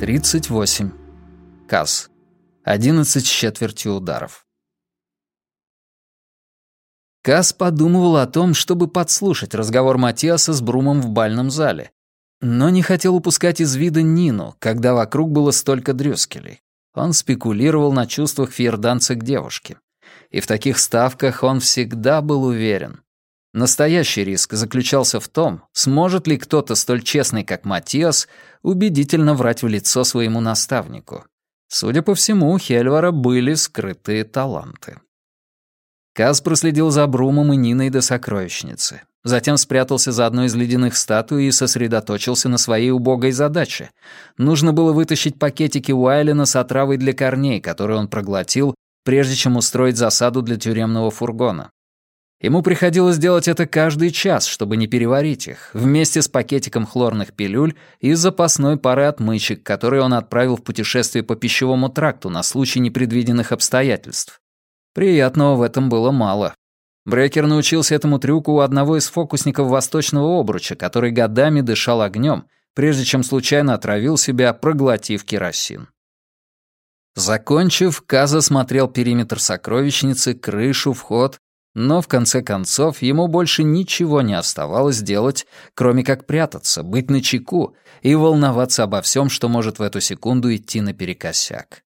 38. Каз. 11 с четвертью ударов. Каз подумывал о том, чтобы подслушать разговор Матиаса с Брумом в бальном зале, но не хотел упускать из вида Нину, когда вокруг было столько дрюскелей. Он спекулировал на чувствах фьерданца к девушке. И в таких ставках он всегда был уверен. Настоящий риск заключался в том, сможет ли кто-то столь честный, как Матиас, убедительно врать в лицо своему наставнику. Судя по всему, у Хельвара были скрытые таланты. Каз проследил за Брумом и Ниной до сокровищницы. Затем спрятался за одной из ледяных статуй и сосредоточился на своей убогой задаче. Нужно было вытащить пакетики Уайлена с отравой для корней, которые он проглотил, прежде чем устроить засаду для тюремного фургона. Ему приходилось делать это каждый час, чтобы не переварить их, вместе с пакетиком хлорных пилюль и запасной парой отмычек, которые он отправил в путешествие по пищевому тракту на случай непредвиденных обстоятельств. Приятного в этом было мало. Брекер научился этому трюку у одного из фокусников восточного обруча, который годами дышал огнем, прежде чем случайно отравил себя, проглотив керосин. Закончив, Каза смотрел периметр сокровищницы, крышу, вход но в конце концов ему больше ничего не оставалось делать, кроме как прятаться, быть начеку и волноваться обо всем, что может в эту секунду идти наперекосяк.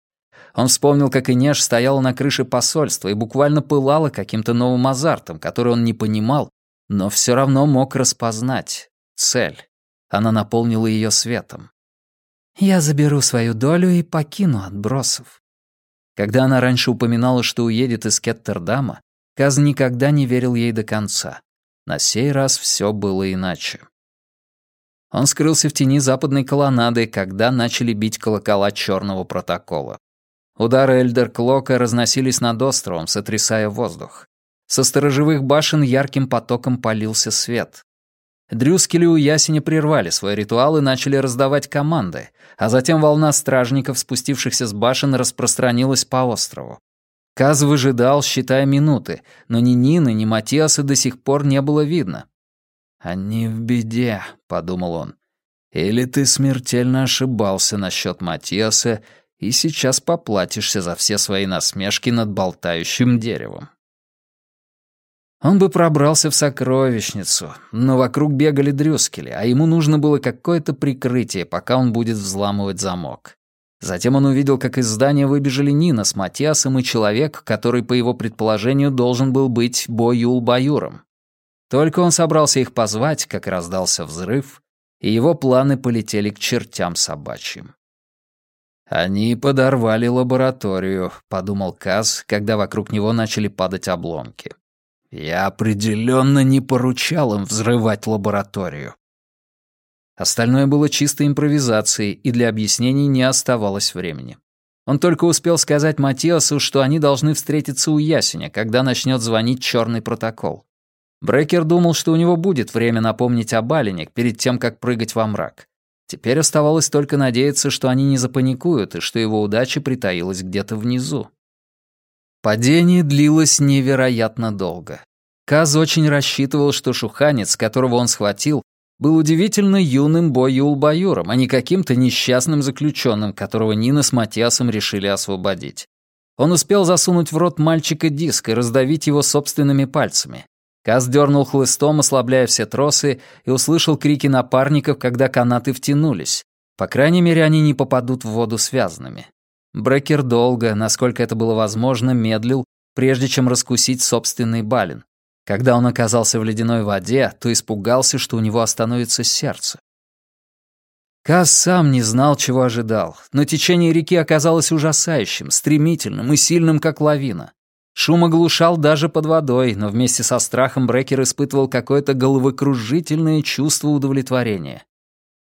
Он вспомнил, как Инеш стояла на крыше посольства и буквально пылала каким-то новым азартом, который он не понимал, но все равно мог распознать. Цель. Она наполнила ее светом. «Я заберу свою долю и покину отбросов». Когда она раньше упоминала, что уедет из Кеттердама, Каз никогда не верил ей до конца. На сей раз все было иначе. Он скрылся в тени западной колоннады, когда начали бить колокола черного протокола. Удары Эльдер Клока разносились над островом, сотрясая воздух. Со сторожевых башен ярким потоком полился свет. Дрюскели у ясеня прервали свой ритуал и начали раздавать команды, а затем волна стражников, спустившихся с башен, распространилась по острову. Каз выжидал, считая минуты, но ни Нины, ни Матиаса до сих пор не было видно. «Они в беде», — подумал он. «Или ты смертельно ошибался насчет Матиаса и сейчас поплатишься за все свои насмешки над болтающим деревом». Он бы пробрался в сокровищницу, но вокруг бегали дрюскели, а ему нужно было какое-то прикрытие, пока он будет взламывать замок. Затем он увидел, как из здания выбежали Нина с Матиасом и человек, который, по его предположению, должен был быть Боюл-Баюром. Только он собрался их позвать, как раздался взрыв, и его планы полетели к чертям собачьим. «Они подорвали лабораторию», — подумал Каз, когда вокруг него начали падать обломки. «Я определенно не поручал им взрывать лабораторию. Остальное было чистой импровизацией, и для объяснений не оставалось времени. Он только успел сказать Матиасу, что они должны встретиться у Ясеня, когда начнет звонить черный протокол. Брекер думал, что у него будет время напомнить об Алине перед тем, как прыгать во мрак. Теперь оставалось только надеяться, что они не запаникуют и что его удача притаилась где-то внизу. Падение длилось невероятно долго. Каз очень рассчитывал, что шуханец, которого он схватил, был удивительно юным Боюл-Баюром, а не каким-то несчастным заключенным, которого Нина с Матиасом решили освободить. Он успел засунуть в рот мальчика диск и раздавить его собственными пальцами. Каз дернул хлыстом, ослабляя все тросы, и услышал крики напарников, когда канаты втянулись. По крайней мере, они не попадут в воду связанными. Брекер долго, насколько это было возможно, медлил, прежде чем раскусить собственный бален. Когда он оказался в ледяной воде, то испугался, что у него остановится сердце. Каз сам не знал, чего ожидал, но течение реки оказалось ужасающим, стремительным и сильным, как лавина. Шум оглушал даже под водой, но вместе со страхом Брекер испытывал какое-то головокружительное чувство удовлетворения.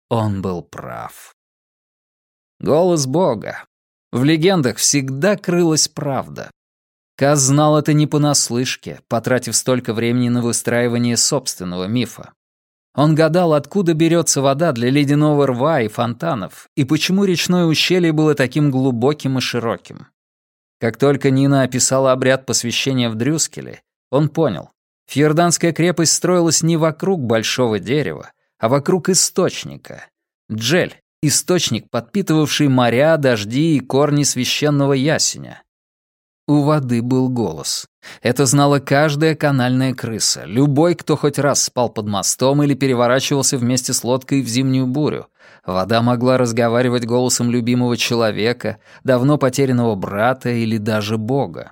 Он был прав. Голос Бога. В легендах всегда крылась правда. Каз знал это не понаслышке, потратив столько времени на выстраивание собственного мифа. Он гадал, откуда берется вода для ледяного рва и фонтанов, и почему речное ущелье было таким глубоким и широким. Как только Нина описала обряд посвящения в Дрюскеле, он понял, Фьерданская крепость строилась не вокруг большого дерева, а вокруг источника. Джель, источник, подпитывавший моря, дожди и корни священного ясеня. У воды был голос. Это знала каждая канальная крыса, любой, кто хоть раз спал под мостом или переворачивался вместе с лодкой в зимнюю бурю. Вода могла разговаривать голосом любимого человека, давно потерянного брата или даже бога.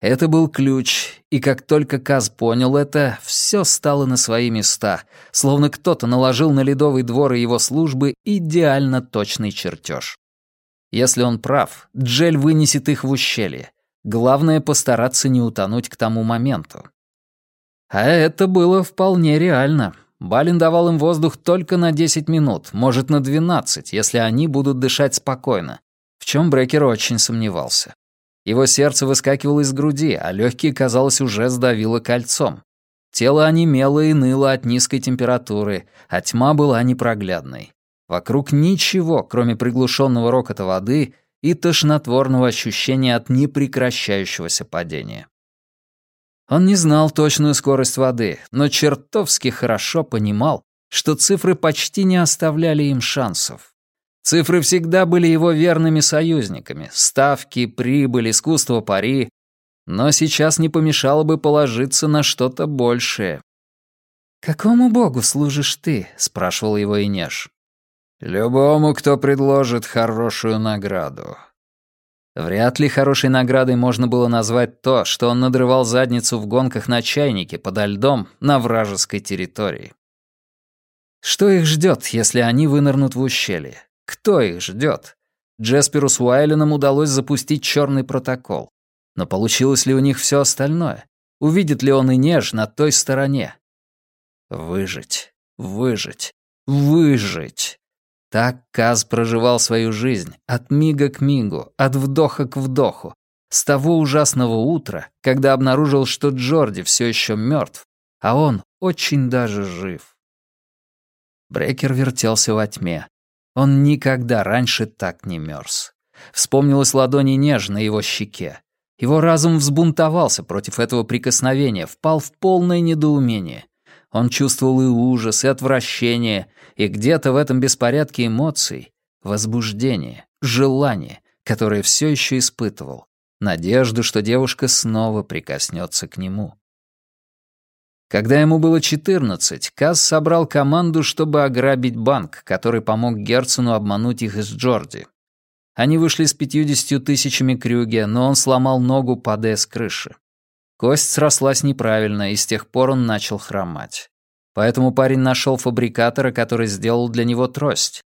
Это был ключ, и как только Каз понял это, все стало на свои места, словно кто-то наложил на ледовый двор и его службы идеально точный чертеж. Если он прав, Джель вынесет их в ущелье. Главное — постараться не утонуть к тому моменту. А это было вполне реально. Балин давал им воздух только на 10 минут, может, на 12, если они будут дышать спокойно, в чем Брекер очень сомневался. Его сердце выскакивало из груди, а легкие, казалось, уже сдавило кольцом. Тело онемело и ныло от низкой температуры, а тьма была непроглядной. Вокруг ничего, кроме приглушенного рокота воды и тошнотворного ощущения от непрекращающегося падения. Он не знал точную скорость воды, но чертовски хорошо понимал, что цифры почти не оставляли им шансов. Цифры всегда были его верными союзниками. Ставки, прибыль, искусство пари. Но сейчас не помешало бы положиться на что-то большее. «Какому богу служишь ты?» — спрашивал его Инеш. «Любому, кто предложит хорошую награду». Вряд ли хорошей наградой можно было назвать то, что он надрывал задницу в гонках на чайнике подо льдом на вражеской территории. Что их ждет, если они вынырнут в ущелье? Кто их ждет? Джесперу с Уайленом удалось запустить черный протокол. Но получилось ли у них все остальное? Увидит ли он и неж на той стороне? Выжить, выжить, выжить. Так Каз проживал свою жизнь, от мига к мигу, от вдоха к вдоху, с того ужасного утра, когда обнаружил, что Джорди все еще мертв, а он очень даже жив. Брекер вертелся во тьме. Он никогда раньше так не мерз. Вспомнилась ладони нежно на его щеке. Его разум взбунтовался против этого прикосновения, впал в полное недоумение. Он чувствовал и ужас, и отвращение, и где-то в этом беспорядке эмоций — возбуждение, желание, которое все еще испытывал, надежду, что девушка снова прикоснется к нему. Когда ему было 14, Каз собрал команду, чтобы ограбить банк, который помог Герцену обмануть их из Джорди. Они вышли с 50 тысячами крюге, но он сломал ногу, падая с крыши. Кость срослась неправильно, и с тех пор он начал хромать. Поэтому парень нашел фабрикатора, который сделал для него трость.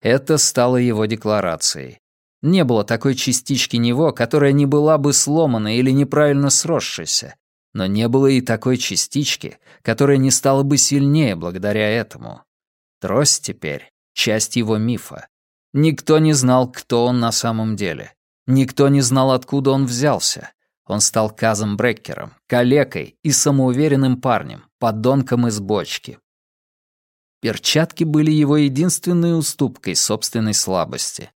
Это стало его декларацией. Не было такой частички него, которая не была бы сломана или неправильно сросшейся, но не было и такой частички, которая не стала бы сильнее благодаря этому. Трость теперь — часть его мифа. Никто не знал, кто он на самом деле. Никто не знал, откуда он взялся. Он стал Казом Бреккером, калекой и самоуверенным парнем, подонком из бочки. Перчатки были его единственной уступкой собственной слабости.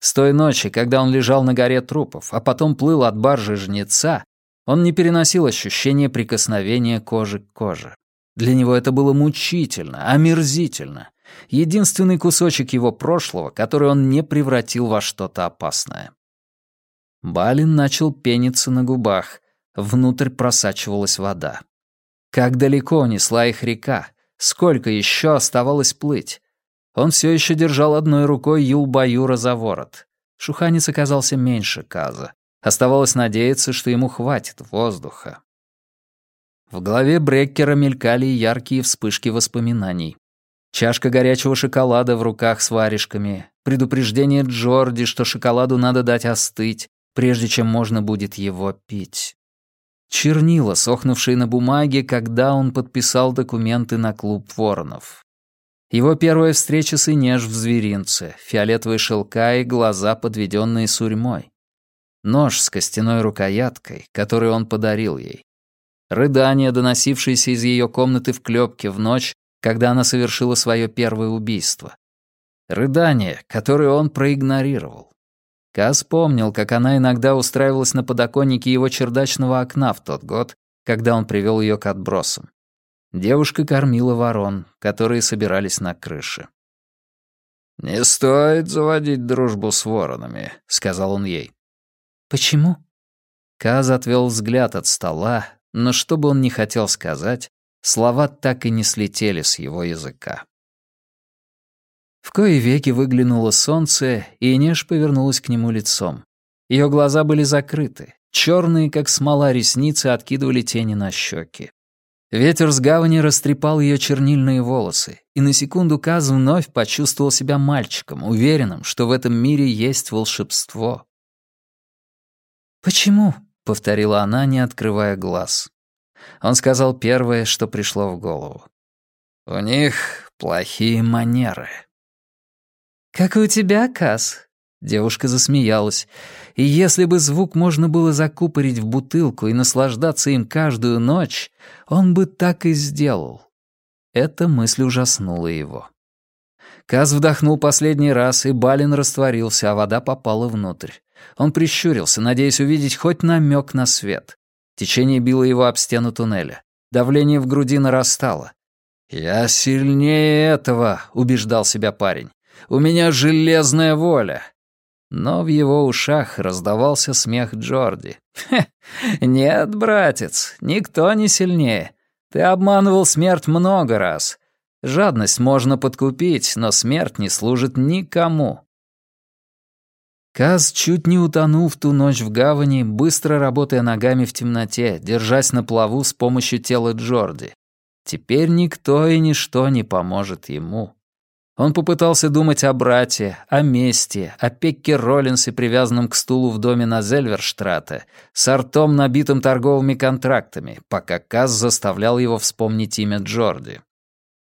С той ночи, когда он лежал на горе трупов, а потом плыл от баржи жнеца, он не переносил ощущения прикосновения кожи к коже. Для него это было мучительно, омерзительно. Единственный кусочек его прошлого, который он не превратил во что-то опасное. Балин начал пениться на губах. Внутрь просачивалась вода. Как далеко несла их река, сколько еще оставалось плыть. Он все еще держал одной рукой Юлбаюра за ворот. Шуханец оказался меньше Каза. Оставалось надеяться, что ему хватит воздуха. В голове Бреккера мелькали яркие вспышки воспоминаний. Чашка горячего шоколада в руках с варежками, предупреждение Джорди, что шоколаду надо дать остыть, прежде чем можно будет его пить. Чернила, сохнувшие на бумаге, когда он подписал документы на клуб воронов. Его первая встреча с Инеж в зверинце, фиолетовые шелка и глаза, подведенные сурьмой. Нож с костяной рукояткой, который он подарил ей. Рыдания, доносившиеся из ее комнаты в клёпке в ночь, когда она совершила свое первое убийство. Рыдания, которые он проигнорировал. Каз помнил, как она иногда устраивалась на подоконнике его чердачного окна в тот год, когда он привел ее к отбросам. Девушка кормила ворон, которые собирались на крыше. «Не стоит заводить дружбу с воронами», — сказал он ей. «Почему?» Каз отвел взгляд от стола, но что бы он ни хотел сказать, слова так и не слетели с его языка. В кои веки выглянуло солнце, и Инеш повернулась к нему лицом. Ее глаза были закрыты, черные, как смола, ресницы откидывали тени на щеки. Ветер с гавани растрепал ее чернильные волосы, и на секунду Каз вновь почувствовал себя мальчиком, уверенным, что в этом мире есть волшебство. «Почему?» — повторила она, не открывая глаз. Он сказал первое, что пришло в голову. «У них плохие манеры». «Как и у тебя, Каз?» Девушка засмеялась. И если бы звук можно было закупорить в бутылку и наслаждаться им каждую ночь, он бы так и сделал. Эта мысль ужаснула его. Каз вдохнул последний раз, и Балин растворился, а вода попала внутрь. Он прищурился, надеясь увидеть хоть намек на свет. Течение било его об стену туннеля. Давление в груди нарастало. «Я сильнее этого», — убеждал себя парень. «У меня железная воля. Но в его ушах раздавался смех Джорди. «Хе, нет, братец, никто не сильнее. Ты обманывал смерть много раз. Жадность можно подкупить, но смерть не служит никому». Каз чуть не утонул в ту ночь в гавани, быстро работая ногами в темноте, держась на плаву с помощью тела Джорди. Теперь никто и ничто не поможет ему. Он попытался думать о брате, о мести, о Пекке Роллинсе, привязанном к стулу в доме на Зельверштрате, с артом, набитым торговыми контрактами, пока Каз заставлял его вспомнить имя Джорди.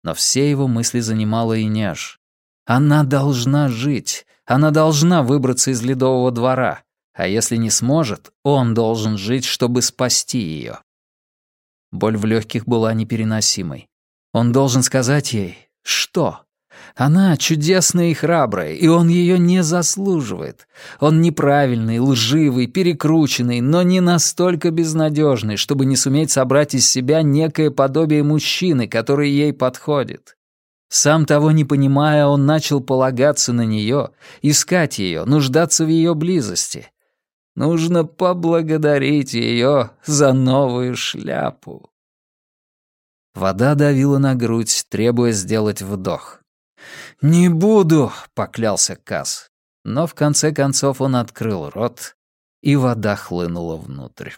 Но все его мысли занимала Инеж. Она должна жить, она должна выбраться из ледового двора, а если не сможет, он должен жить, чтобы спасти ее. Боль в легких была непереносимой. Он должен сказать ей «Что?» Она чудесная и храбрая, и он ее не заслуживает. Он неправильный, лживый, перекрученный, но не настолько безнадежный, чтобы не суметь собрать из себя некое подобие мужчины, который ей подходит. Сам того не понимая, он начал полагаться на нее, искать ее, нуждаться в ее близости. Нужно поблагодарить ее за новую шляпу. Вода давила на грудь, требуя сделать вдох. «Не буду», — поклялся Каз. Но в конце концов он открыл рот, и вода хлынула внутрь.